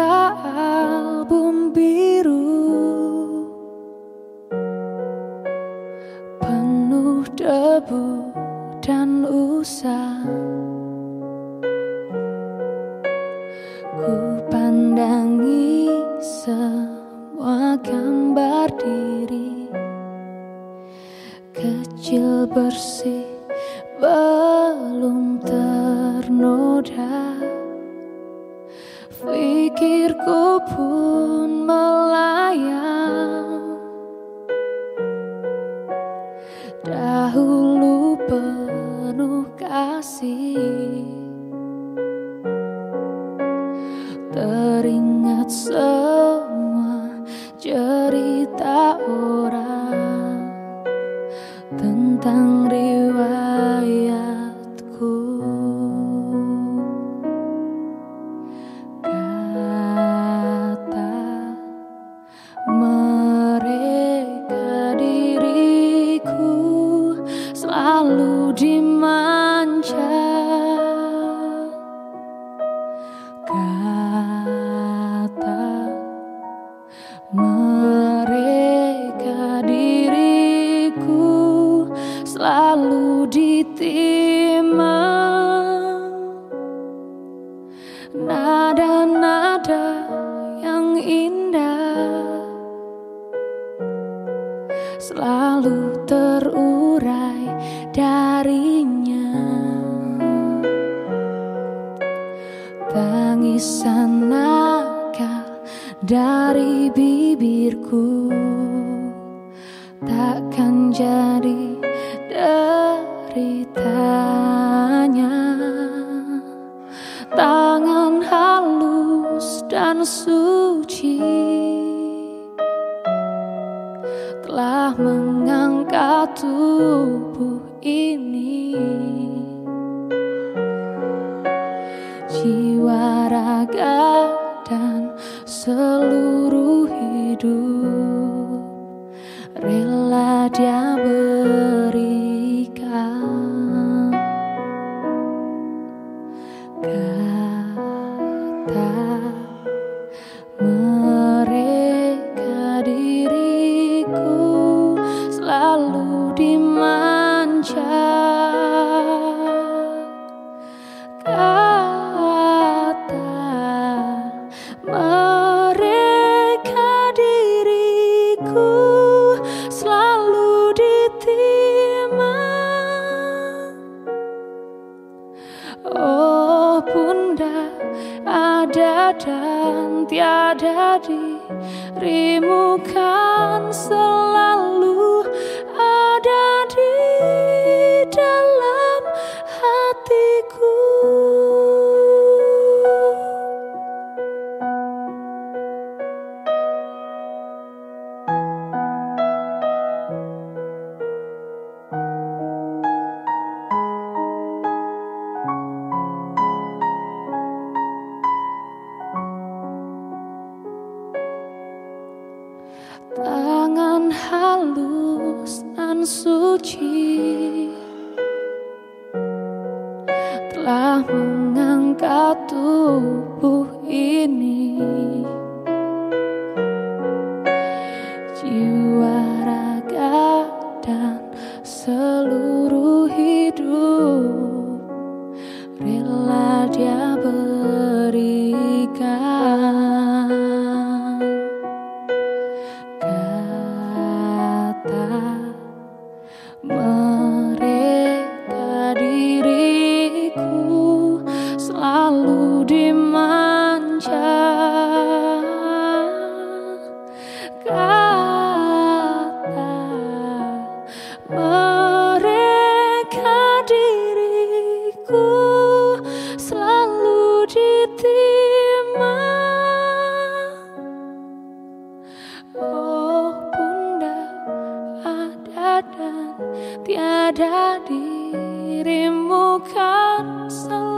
album biru. Penuh debu dan usang Ku pandangi semua gambar diri. Kecil bersih belum ternoda Fikirku pun melayang. Dahulu penuh kasih. Teringat semua cerita orang Tentang riwayatku diriku selalu ditimang Nada-nada yang indah Selalu terurai darinya. Tangisan nakal dari bibirku Takkan jadi deritanya. Tangan halus dan suci Telah mengangkat tubuh ini. Jiwa raga dan seluruh hidup Rela dan tiada dirimu kan selalu dan suci Telah mengangkat tubuh ini. Jiwa raga dan seluruh hidup Rela dia berikan Kata mereka diriku selalu ditimang Oh bunda ada dan tiada dirimu kan selalu